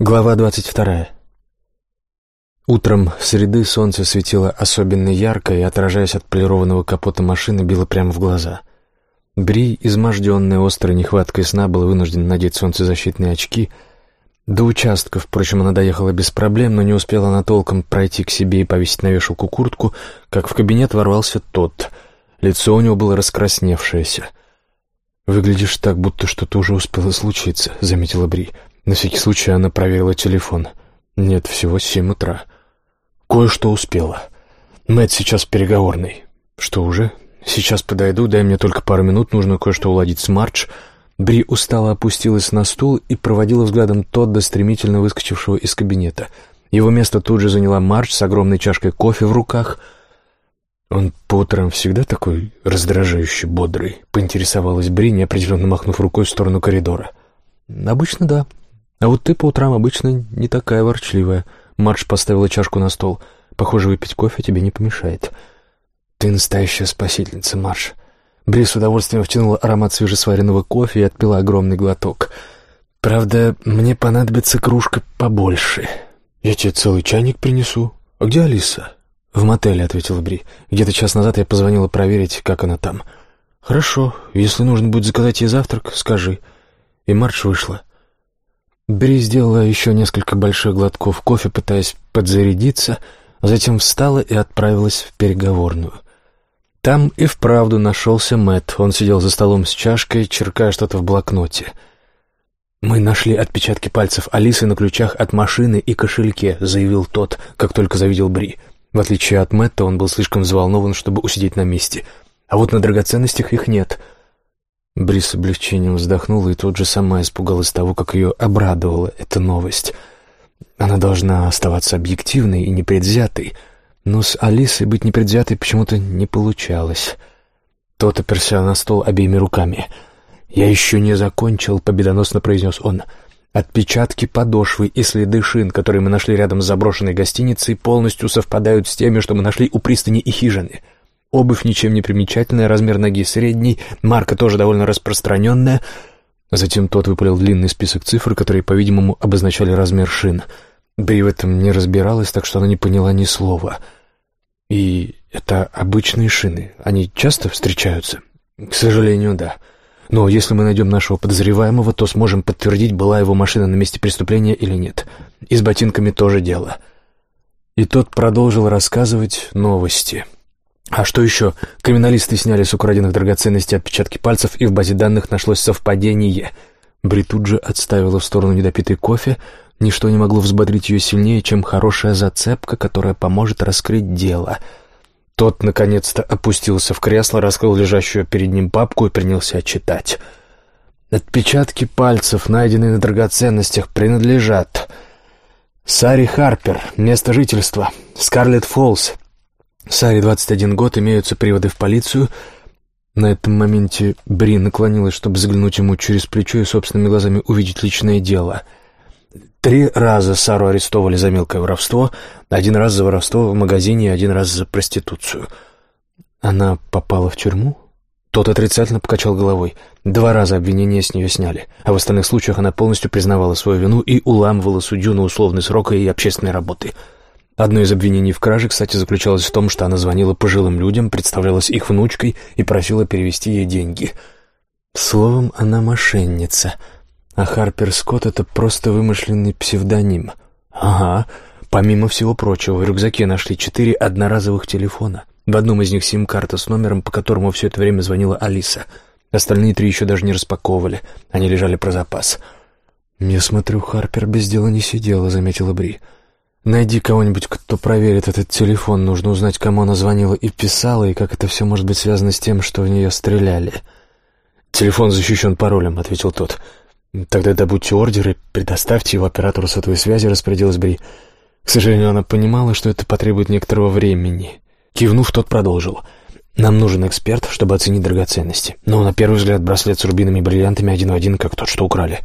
Глава двадцать вторая. Утром среды солнце светило особенно ярко и, отражаясь от полированного капота машины, било прямо в глаза. Бри, изможденная острой нехваткой сна, был вынужден надеть солнцезащитные очки. До участка, впрочем, она доехала без проблем, но не успела она толком пройти к себе и повесить на вешалку куртку, как в кабинет ворвался тот. Лицо у него было раскрасневшееся. «Выглядишь так, будто что-то уже успело случиться», — заметила Бри. На всякий случай она проверила телефон. Нет, всего семь утра. Кое-что успела. Мэтт сейчас переговорный. Что уже? Сейчас подойду, дай мне только пару минут, нужно кое-что уладить с Мардж. Бри устало опустилась на стул и проводила взглядом Тодда, стремительно выскочившего из кабинета. Его место тут же заняла Мардж с огромной чашкой кофе в руках. «Он по утрам всегда такой раздражающий, бодрый?» — поинтересовалась Бри, неопределенно махнув рукой в сторону коридора. «Обычно да», а вот ты по утрам обычно не такая ворчливая. Марш поставила чашку на стол. Похоже, выпить кофе тебе не помешает. Ты настоящая спасительница, Марш. Бри с удовольствием втянула аромат свежесваренного кофе и отпила огромный глоток. Правда, мне понадобится кружка побольше. Я тебе целый чайник принесу. А где Алиса? В мотеле, ответила Бри. Где-то час назад я позвонила проверить, как она там. Хорошо, если нужно будет заказать ей завтрак, скажи. И Марш вышла. Бри сделала еще несколько больших глотков кофе, пытаясь подзарядиться, затем встала и отправилась в переговорную. Там и вправду нашелся Мэт. Он сидел за столом с чашкой, черкая что-то в блокноте. «Мы нашли отпечатки пальцев Алисы на ключах от машины и кошельке», — заявил тот, как только завидел Бри. В отличие от Мэтта, он был слишком взволнован, чтобы усидеть на месте. А вот на драгоценностях их нет — Брис с облегчением вздохнула и тут же сама испугалась того, как ее обрадовала эта новость. Она должна оставаться объективной и непредвзятой, но с Алисой быть непредвзятой почему-то не получалось. Тот оперся на стол обеими руками. «Я еще не закончил», — победоносно произнес он. «Отпечатки подошвы и следы шин, которые мы нашли рядом с заброшенной гостиницей, полностью совпадают с теми, что мы нашли у пристани и хижины». Обувь ничем не примечательная, размер ноги средний, марка тоже довольно распространенная. Затем тот выпалил длинный список цифр, которые, по-видимому, обозначали размер шин. Бри в этом не разбиралась, так что она не поняла ни слова. И это обычные шины. Они часто встречаются? К сожалению, да. Но если мы найдем нашего подозреваемого, то сможем подтвердить, была его машина на месте преступления или нет. И с ботинками тоже дело. И тот продолжил рассказывать новости. А что еще? Криминалисты сняли с украденных драгоценностей отпечатки пальцев, и в базе данных нашлось совпадение. Бри тут же отставила в сторону недопитый кофе. Ничто не могло взбодрить ее сильнее, чем хорошая зацепка, которая поможет раскрыть дело. Тот, наконец-то, опустился в кресло, раскрыл лежащую перед ним папку и принялся читать. «Отпечатки пальцев, найденные на драгоценностях, принадлежат...» Сари Харпер, место жительства, Скарлетт Фоллс, Саре 21 год, имеются приводы в полицию. На этом моменте Бри наклонилась, чтобы заглянуть ему через плечо и собственными глазами увидеть личное дело. Три раза Сару арестовали за мелкое воровство, один раз за воровство в магазине и один раз за проституцию. Она попала в тюрьму? Тот отрицательно покачал головой. Два раза обвинения с нее сняли, а в остальных случаях она полностью признавала свою вину и уламывала судью на условный срок и общественной работы — Одно из обвинений в краже, кстати, заключалось в том, что она звонила пожилым людям, представлялась их внучкой и просила перевести ей деньги. Словом, она мошенница. А Харпер Скотт — это просто вымышленный псевдоним. Ага. Помимо всего прочего, в рюкзаке нашли четыре одноразовых телефона. В одном из них сим-карта с номером, по которому все это время звонила Алиса. Остальные три еще даже не распаковывали. Они лежали про запас. «Я смотрю, Харпер без дела не сидела», — заметила Бри. «Бри». Найди кого-нибудь, кто проверит этот телефон. Нужно узнать, кому она звонила и писала, и как это все может быть связано с тем, что в нее стреляли. «Телефон защищен паролем», — ответил тот. «Тогда добудьте ордер и предоставьте его оператору сотовой связи», — распорядилась Бри. К сожалению, она понимала, что это потребует некоторого времени. Кивнув, тот продолжил. «Нам нужен эксперт, чтобы оценить драгоценности. Но на первый взгляд браслет с рубинами и бриллиантами один в один, как тот, что украли.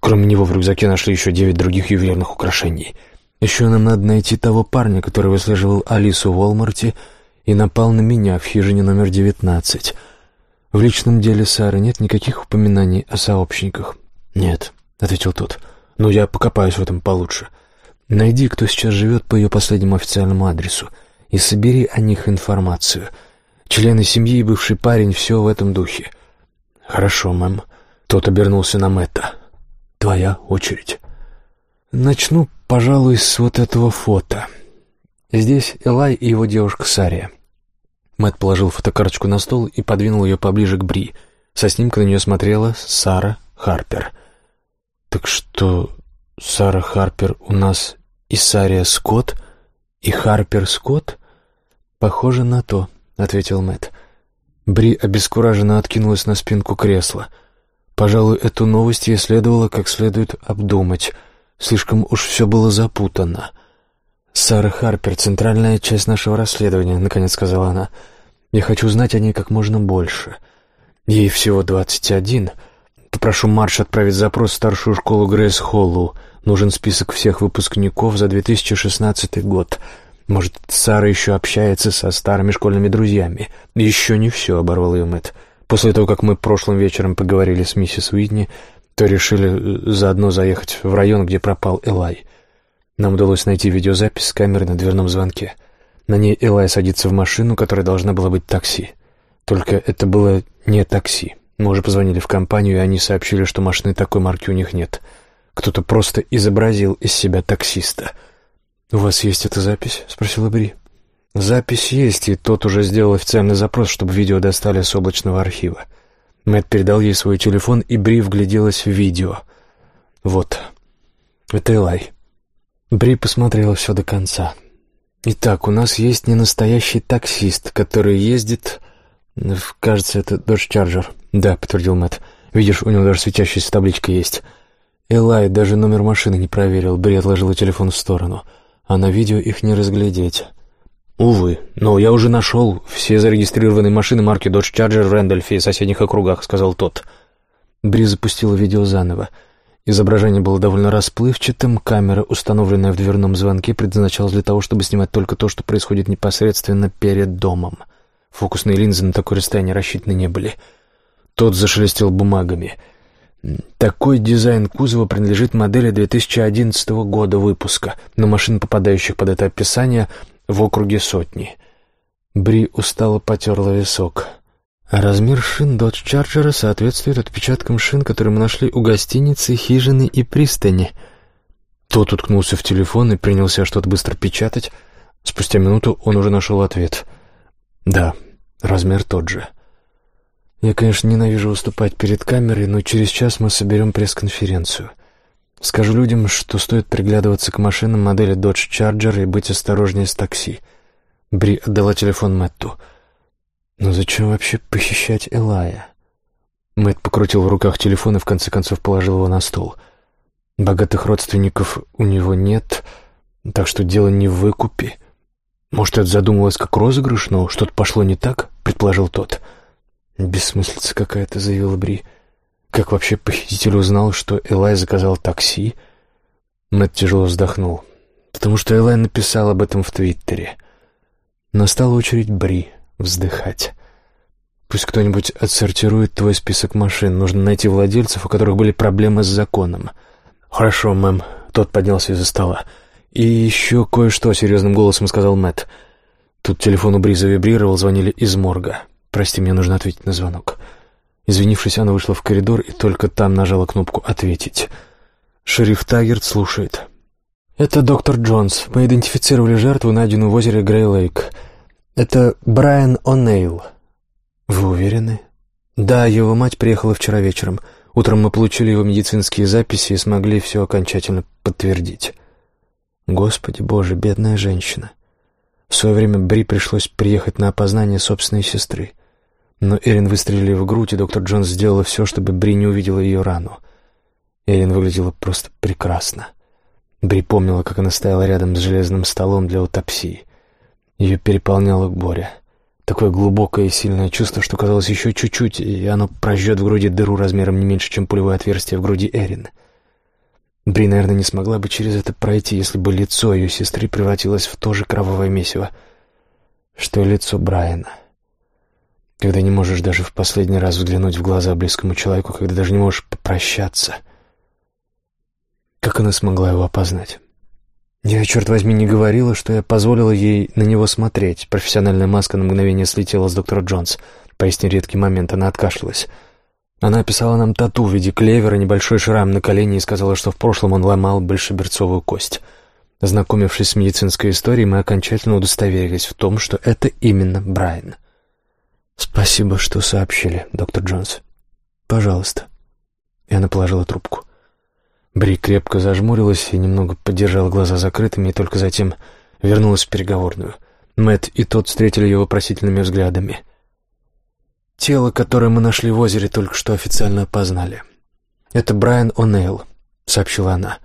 Кроме него в рюкзаке нашли еще девять других ювелирных украшений». Еще нам надо найти того парня, который выслеживал Алису в Уолмарте и напал на меня в хижине номер девятнадцать. В личном деле Сары нет никаких упоминаний о сообщниках. «Нет», — ответил тот. Но я покопаюсь в этом получше. Найди, кто сейчас живет по ее последнему официальному адресу, и собери о них информацию. Члены семьи и бывший парень — все в этом духе. Хорошо, мэм. Тот обернулся на Мэтта. Твоя очередь. Начну, пожалуй, с вот этого фото. Здесь Элай и его девушка Сария. Мэтт положил фотокарточку на стол и подвинул ее поближе к Бри. Со снимка на нее смотрела Сара Харпер. «Так что Сара Харпер у нас и Сария Скотт, и Харпер Скотт?» «Похоже на то», — ответил Мэтт. Бри обескураженно откинулась на спинку кресла. Пожалуй, эту новость ей следовало как следует обдумать. Слишком уж все было запутано. «Сара Харпер — центральная часть нашего расследования», — наконец сказала она. «Я хочу знать о ней как можно больше. Ей всего двадцать один. Попрошу Марш отправить запрос в старшую школу Грейс Холлу. Нужен список всех выпускников за 2016 год. Может, Сара еще общается со старыми школьными друзьями. Еще не все, — оборвал ее Мэтт. После того, как мы прошлым вечером поговорили с миссис Уитни, то решили заодно заехать в район, где пропал Элай. Нам удалось найти видеозапись с камеры на дверном звонке. На ней Элай садится в машину, которая должна была быть такси. Только это было не такси. Мы уже позвонили в компанию, и они сообщили, что машины такой марки у них нет. Кто-то просто изобразил из себя таксиста. «У вас есть эта запись?» — спросила Бри. «Запись есть, и тот уже сделал официальный запрос, чтобы видео достали с облачного архива». Мэтт передал ей свой телефон, и Бри вгляделась в видео. «Вот. Это Элай. Бри посмотрела все до конца. «Итак, у нас есть ненастоящий таксист, который ездит... Кажется, это Dodge Charger». «Да», — подтвердил Мэтт. «Видишь, у него даже светящаяся табличка есть». Элай даже номер машины не проверил. Бри отложила телефон в сторону. А на видео их не разглядеть. «Увы, но я уже нашел все зарегистрированные машины марки Dodge Charger в Рэндольфе и соседних округах», — сказал тот. Бри запустила видео заново. Изображение было довольно расплывчатым, камера, установленная в дверном звонке, предназначалась для того, чтобы снимать только то, что происходит непосредственно перед домом. Фокусные линзы на такое расстояние рассчитаны не были. Тот зашелестел бумагами. Такой дизайн кузова принадлежит модели 2011 года выпуска, но машин, попадающих под это описание, в округе сотни. Бри устало потерла висок. Размер шин Dodge Charger соответствует отпечаткам шин, которые мы нашли у гостиницы, хижины и пристани. Тот уткнулся в телефон и принялся что-то быстро печатать. Спустя минуту он уже нашел ответ. «Да, размер тот же». «Я, конечно, ненавижу выступать перед камерой, но через час мы соберем пресс-конференцию. Скажу людям, что стоит приглядываться к машинам модели Dodge Charger и быть осторожнее с такси». Бри отдала телефон Мэтту. Но зачем вообще похищать Элая? Мэтт покрутил в руках телефон и в конце концов положил его на стол. Богатых родственников у него нет, так что дело не в выкупе. Может, это задумалось как розыгрыш, но что-то пошло не так, предположил тот. Бессмыслица какая-то, заявила Бри. Как вообще похититель узнал, что Элай заказал такси? Мэтт тяжело вздохнул. Потому что Элай написал об этом в Твиттере. Настала очередь Бри вздыхать. Пусть кто-нибудь отсортирует твой список машин. Нужно найти владельцев, у которых были проблемы с законом. Хорошо, мэм. Тот поднялся из-за стола. И еще кое-что, серьезным голосом сказал Мэтт. Тут телефон у Бриза вибрировал, звонили из морга. Прости, мне нужно ответить на звонок. Извинившись, она вышла в коридор и только там нажала кнопку «Ответить». Шериф Таггерт слушает. «Это доктор Джонс. Мы идентифицировали жертву, найденную в озере Грей-Лейк. «Это Брайан О'Нейл». «Вы уверены?» «Да, его мать приехала вчера вечером. Утром мы получили его медицинские записи и смогли все окончательно подтвердить». «Господи боже, бедная женщина». В свое время Бри пришлось приехать на опознание собственной сестры. Но Эрин выстрелили в грудь, и доктор Джонс сделала все, чтобы Бри не увидела ее рану. Эрин выглядела просто прекрасно. Бри помнила, как она стояла рядом с железным столом для аутопсии. Ее переполняло горе. Такое глубокое и сильное чувство, что казалось еще чуть-чуть, и оно прожжет в груди дыру размером не меньше, чем пулевое отверстие в груди Эрин. Бри, наверное, не смогла бы через это пройти, если бы лицо ее сестры превратилось в то же кровавое месиво, что и лицо Брайана. Когда не можешь даже в последний раз взглянуть в глаза близкому человеку, когда даже не можешь попрощаться. Как она смогла его опознать? Я, черт возьми, не говорила, что я позволила ей на него смотреть. Профессиональная маска на мгновение слетела с доктора Джонс. Поистине редкий момент, она откашлялась. Она описала нам тату в виде клевера, небольшой шрам на колене и сказала, что в прошлом он ломал большеберцовую кость. Ознакомившись с медицинской историей, мы окончательно удостоверились в том, что это именно Брайан. «Спасибо, что сообщили, доктор Джонс. Пожалуйста». И она положила трубку. Бри крепко зажмурилась и немного подержала глаза закрытыми, и только затем вернулась в переговорную. Мэт и тот встретили ее вопросительными взглядами. «Тело, которое мы нашли в озере, только что официально опознали. Это Брайан О'Нейл», — сообщила она.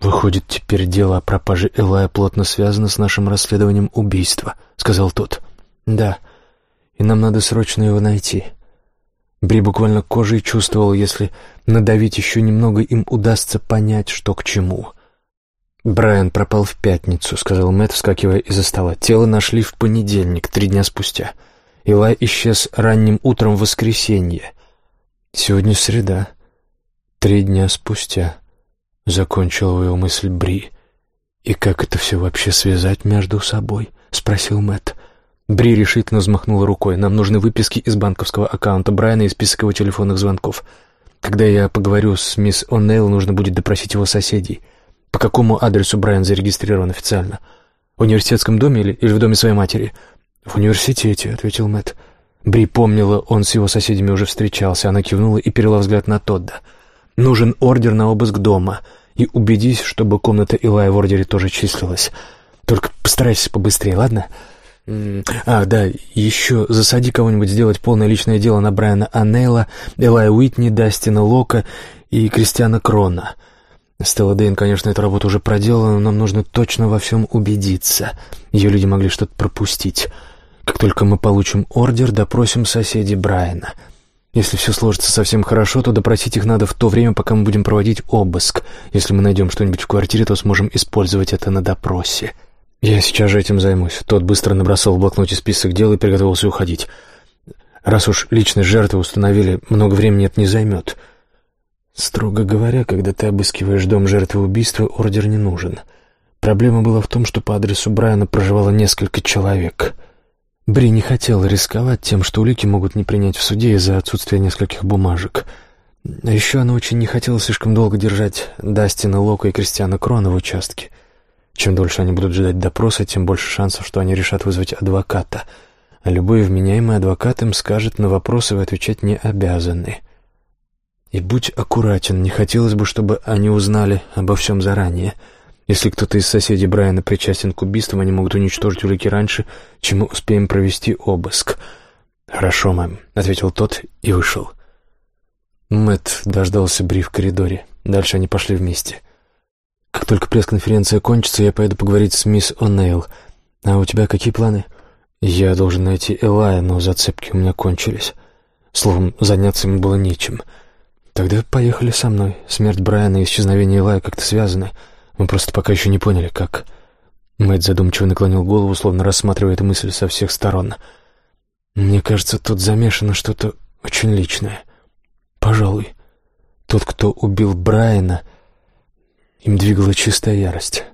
«Выходит, теперь дело о пропаже Элая плотно связано с нашим расследованием убийства», — сказал тот. «Да, и нам надо срочно его найти». Бри буквально кожей чувствовал, если надавить еще немного, им удастся понять, что к чему. «Брайан пропал в пятницу», — сказал Мэтт, вскакивая из-за стола. «Тело нашли в понедельник, три дня спустя. Илай исчез ранним утром в воскресенье. Сегодня среда. Три дня спустя», — закончил его мысль Бри. «И как это все вообще связать между собой?» — спросил Мэтт. Бри решительно взмахнула рукой. «Нам нужны выписки из банковского аккаунта Брайана и список его телефонных звонков. Когда я поговорю с мисс О'Нейл, нужно будет допросить его соседей. По какому адресу Брайан зарегистрирован официально? В университетском доме или, или в доме своей матери?» «В университете», — ответил Мэтт. Бри помнила, он с его соседями уже встречался. Она кивнула и перела взгляд на Тодда. «Нужен ордер на обыск дома. И убедись, чтобы комната Илая в ордере тоже числилась. Только постарайся побыстрее, ладно?» А, да, еще засади кого-нибудь сделать полное личное дело на Брайана Аннейла, Элая Уитни, Дастина Лока и Кристиана Крона. Стелла Дейн, конечно, эту работу уже проделала, но нам нужно точно во всем убедиться. Ее люди могли что-то пропустить. Как только мы получим ордер, допросим соседей Брайана. Если все сложится совсем хорошо, то допросить их надо в то время, пока мы будем проводить обыск. Если мы найдем что-нибудь в квартире, то сможем использовать это на допросе. «Я сейчас же этим займусь». Тот быстро набросал в блокноте список дел и приготовился уходить. «Раз уж личность жертвы установили, много времени это не займет». Строго говоря, когда ты обыскиваешь дом жертвы убийства, ордер не нужен. Проблема была в том, что по адресу Брайана проживало несколько человек. Бри не хотела рисковать тем, что улики могут не принять в суде из-за отсутствия нескольких бумажек. А еще она очень не хотела слишком долго держать Дастина Лока и Кристиана Крона в участке — чем дольше они будут ждать допроса, тем больше шансов, что они решат вызвать адвоката. А любой вменяемый адвокат им скажет, на вопросы вы отвечать не обязаны. И будь аккуратен, не хотелось бы, чтобы они узнали обо всем заранее. Если кто-то из соседей Брайана причастен к убийствам, они могут уничтожить улики раньше, чем мы успеем провести обыск. «Хорошо, мэм», — ответил тот и вышел. Мэтт дождался Бри в коридоре. Дальше они пошли вместе — как только пресс-конференция кончится, я поеду поговорить с мисс О'Нейл. А у тебя какие планы? Я должен найти Элая, но зацепки у меня кончились. Словом, заняться ему было нечем. Тогда поехали со мной. Смерть Брайана и исчезновение Элая как-то связаны. Мы просто пока еще не поняли, как... Мэтт задумчиво наклонил голову, словно рассматривая эту мысль со всех сторон. «Мне кажется, тут замешано что-то очень личное. Пожалуй, тот, кто убил Брайана, им двигала чистая ярость.